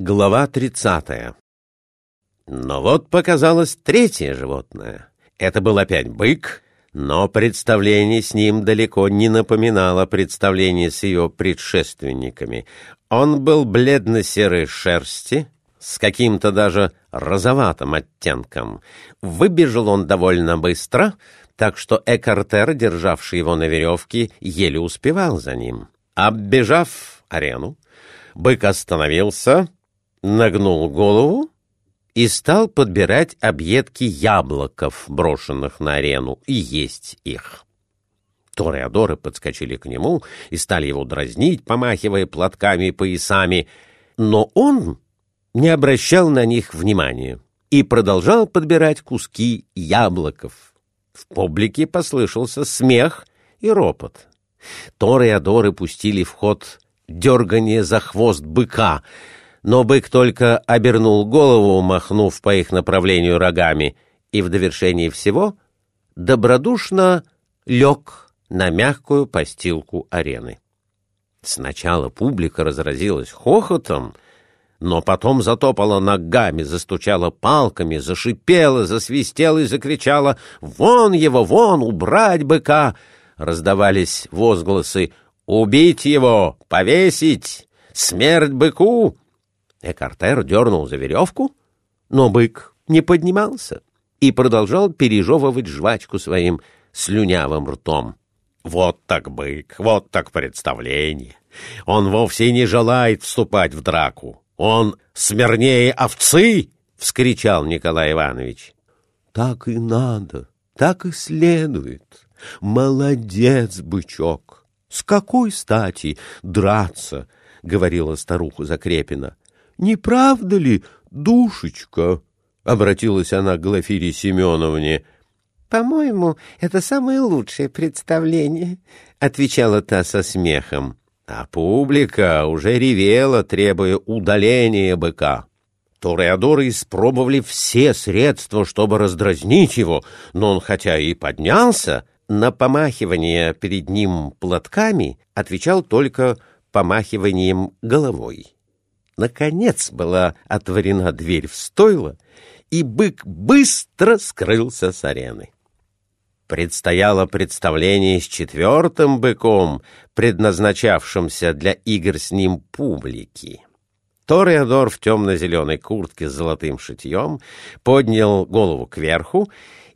Глава 30. Но вот показалось третье животное. Это был опять бык, но представление с ним далеко не напоминало представление с ее предшественниками. Он был бледно-серой шерсти, с каким-то даже розоватым оттенком. Выбежал он довольно быстро, так что Экартер, державший его на веревке, еле успевал за ним. Оббежав арену, бык остановился — нагнул голову и стал подбирать объедки яблоков, брошенных на арену, и есть их. Тореадоры подскочили к нему и стали его дразнить, помахивая платками и поясами, но он не обращал на них внимания и продолжал подбирать куски яблоков. В публике послышался смех и ропот. Тореадоры пустили в ход дергание за хвост быка — но бык только обернул голову, махнув по их направлению рогами, и в довершении всего добродушно лег на мягкую постилку арены. Сначала публика разразилась хохотом, но потом затопала ногами, застучала палками, зашипела, засвистела и закричала «Вон его, вон, убрать быка!» Раздавались возгласы «Убить его! Повесить! Смерть быку!» Экартер дернул за веревку, но бык не поднимался и продолжал пережевывать жвачку своим слюнявым ртом. Вот так бык, вот так представление. Он вовсе не желает вступать в драку. Он смирнее овцы! — вскричал Николай Иванович. — Так и надо, так и следует. Молодец, бычок! С какой стати драться? — говорила старуха Закрепина. Не правда ли, душечка? — обратилась она к Глафире Семеновне. — По-моему, это самое лучшее представление, — отвечала та со смехом. А публика уже ревела, требуя удаления быка. Тореадоры испробовали все средства, чтобы раздразнить его, но он хотя и поднялся, на помахивание перед ним платками отвечал только помахиванием головой. Наконец была отворена дверь в стойло, и бык быстро скрылся с арены. Предстояло представление с четвертым быком, предназначавшимся для игр с ним публики. Тореадор в темно-зеленой куртке с золотым шитьем поднял голову кверху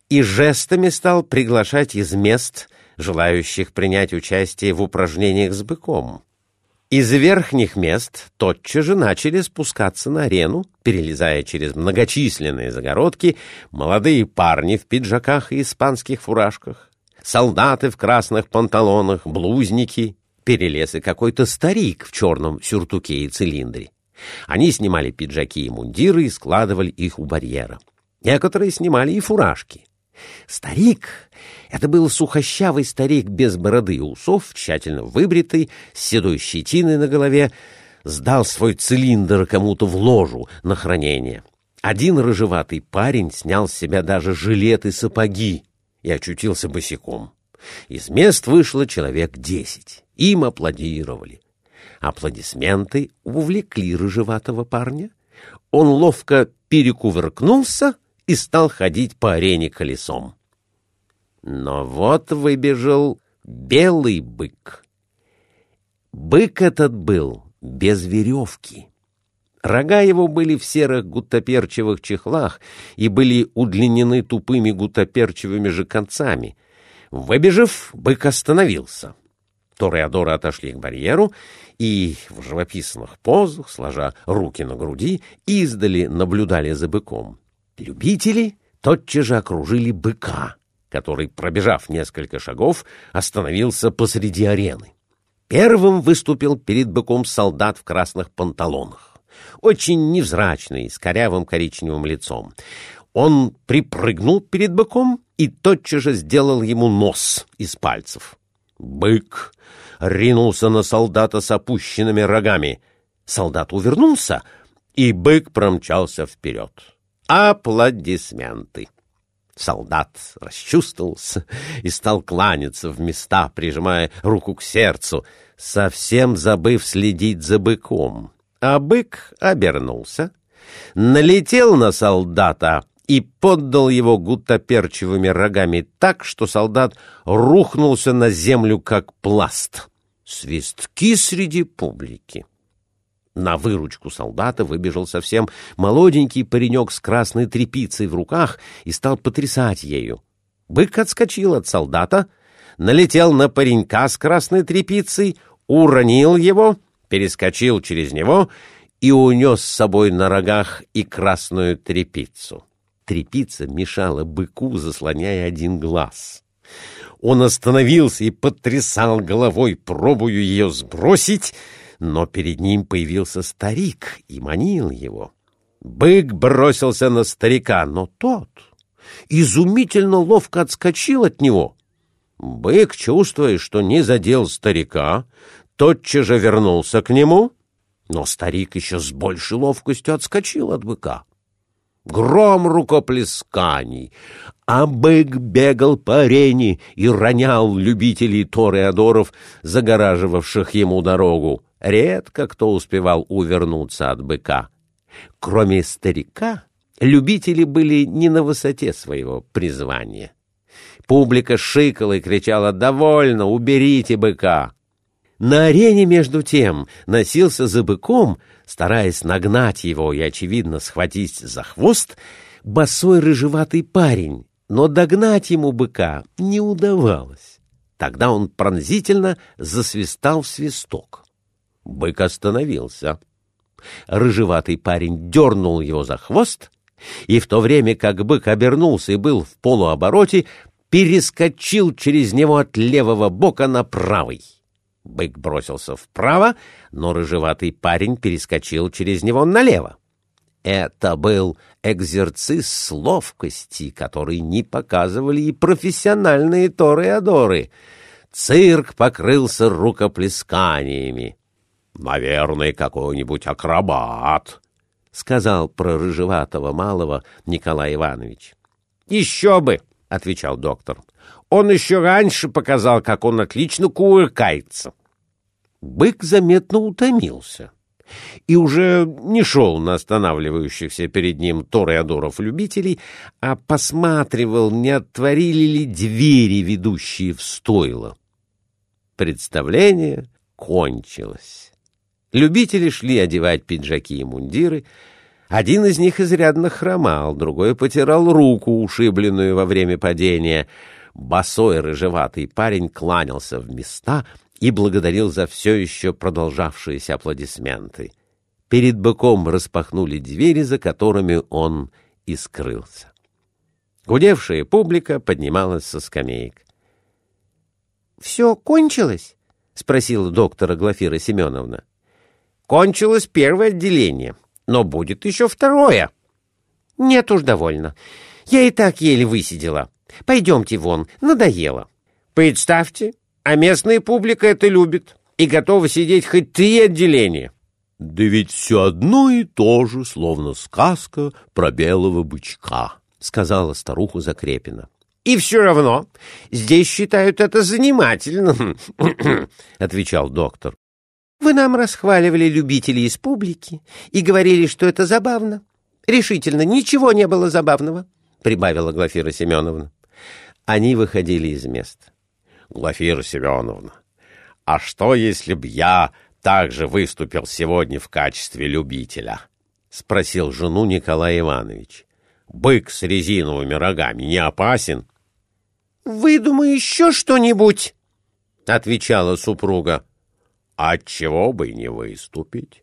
и жестами стал приглашать из мест желающих принять участие в упражнениях с быком. Из верхних мест тотчас же начали спускаться на арену, перелезая через многочисленные загородки, молодые парни в пиджаках и испанских фуражках, солдаты в красных панталонах, блузники, перелез и какой-то старик в черном сюртуке и цилиндре. Они снимали пиджаки и мундиры и складывали их у барьера. Некоторые снимали и фуражки. Старик — это был сухощавый старик без бороды и усов, тщательно выбритый, с седой щетиной на голове, сдал свой цилиндр кому-то в ложу на хранение. Один рыжеватый парень снял с себя даже жилет и сапоги и очутился босиком. Из мест вышло человек десять. Им аплодировали. Аплодисменты увлекли рыжеватого парня. Он ловко перекувыркнулся и стал ходить по арене колесом. Но вот выбежал белый бык. Бык этот был без веревки. Рога его были в серых гутоперчевых чехлах и были удлинены тупыми гутоперчевыми же концами. Выбежав, бык остановился. Тореадоры отошли к барьеру и в живописных позах, сложа руки на груди, издали наблюдали за быком. Любители тотчас же окружили быка, который, пробежав несколько шагов, остановился посреди арены. Первым выступил перед быком солдат в красных панталонах, очень невзрачный, с корявым коричневым лицом. Он припрыгнул перед быком и тотчас же сделал ему нос из пальцев. Бык ринулся на солдата с опущенными рогами. Солдат увернулся, и бык промчался вперед. Аплодисменты. Солдат расчувствовался и стал кланяться в места, прижимая руку к сердцу, совсем забыв следить за быком. А бык обернулся, налетел на солдата и поддал его гутоперчивыми рогами так, что солдат рухнулся на землю, как пласт. Свистки среди публики. На выручку солдата выбежал совсем молоденький паренек с красной тряпицей в руках и стал потрясать ею. Бык отскочил от солдата, налетел на паренька с красной тряпицей, уронил его, перескочил через него и унес с собой на рогах и красную тряпицу. Тряпица мешала быку, заслоняя один глаз. Он остановился и потрясал головой, пробуя ее сбросить, но перед ним появился старик и манил его. Бык бросился на старика, но тот изумительно ловко отскочил от него. Бык, чувствуя, что не задел старика, тотчас же вернулся к нему, но старик еще с большей ловкостью отскочил от быка. Гром рукоплесканий, а бык бегал по арене и ронял любителей тореадоров, загораживавших ему дорогу. Редко кто успевал увернуться от быка. Кроме старика, любители были не на высоте своего призвания. Публика шикала и кричала «Довольно! Уберите быка!» На арене, между тем, носился за быком, стараясь нагнать его и, очевидно, схватить за хвост, босой рыжеватый парень, но догнать ему быка не удавалось. Тогда он пронзительно засвистал в свисток. Бык остановился. Рыжеватый парень дернул его за хвост, и в то время как бык обернулся и был в полуобороте, перескочил через него от левого бока на правый. Бык бросился вправо, но рыжеватый парень перескочил через него налево. Это был экзерцис с ловкости, который не показывали и профессиональные торы-адоры. Цирк покрылся рукоплесканиями. «Наверное, какой-нибудь акробат», — сказал про рыжеватого малого Николай Иванович. «Еще бы!» — отвечал доктор. Он еще раньше показал, как он отлично кувыркается. Бык заметно утомился и уже не шел на останавливающихся перед ним тореадоров-любителей, а посматривал, не отворили ли двери, ведущие в стойло. Представление кончилось. Любители шли одевать пиджаки и мундиры. Один из них изрядно хромал, другой потирал руку, ушибленную во время падения — босой рыжеватый парень кланялся в места и благодарил за все еще продолжавшиеся аплодисменты. Перед быком распахнули двери, за которыми он и скрылся. Гудевшая публика поднималась со скамеек. — Все кончилось? — спросила доктора Глафира Семеновна. — Кончилось первое отделение, но будет еще второе. — Нет уж, довольно. Я и так еле высидела. Пойдемте вон, надоело. Представьте, а местная публика это любит и готова сидеть хоть три отделения. Да ведь все одно и то же, словно сказка про белого бычка, сказала старуха Закрепина. И все равно здесь считают это занимательным, отвечал доктор. Вы нам расхваливали любителей из публики и говорили, что это забавно. Решительно ничего не было забавного, прибавила Глафира Семеновна. Они выходили из мест. — Глафира Семеновна, а что, если б я также выступил сегодня в качестве любителя? — спросил жену Николай Иванович. — Бык с резиновыми рогами не опасен? — Выдумай еще что-нибудь, — отвечала супруга. — Отчего бы не выступить?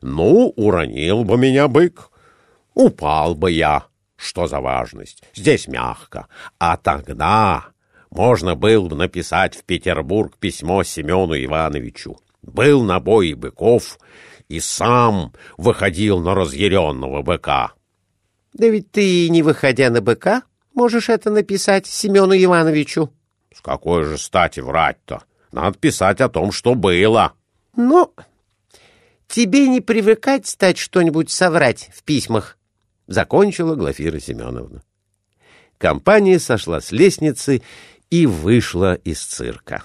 Ну, уронил бы меня бык, упал бы я, что за важность? Здесь мягко. А тогда можно было бы написать в Петербург письмо Семену Ивановичу. Был на бое быков и сам выходил на разъяренного быка. — Да ведь ты, не выходя на быка, можешь это написать Семену Ивановичу. — С какой же стати врать-то? Надо писать о том, что было. — Ну, тебе не привыкать стать что-нибудь соврать в письмах. — закончила Глафира Семеновна. Компания сошла с лестницы и вышла из цирка.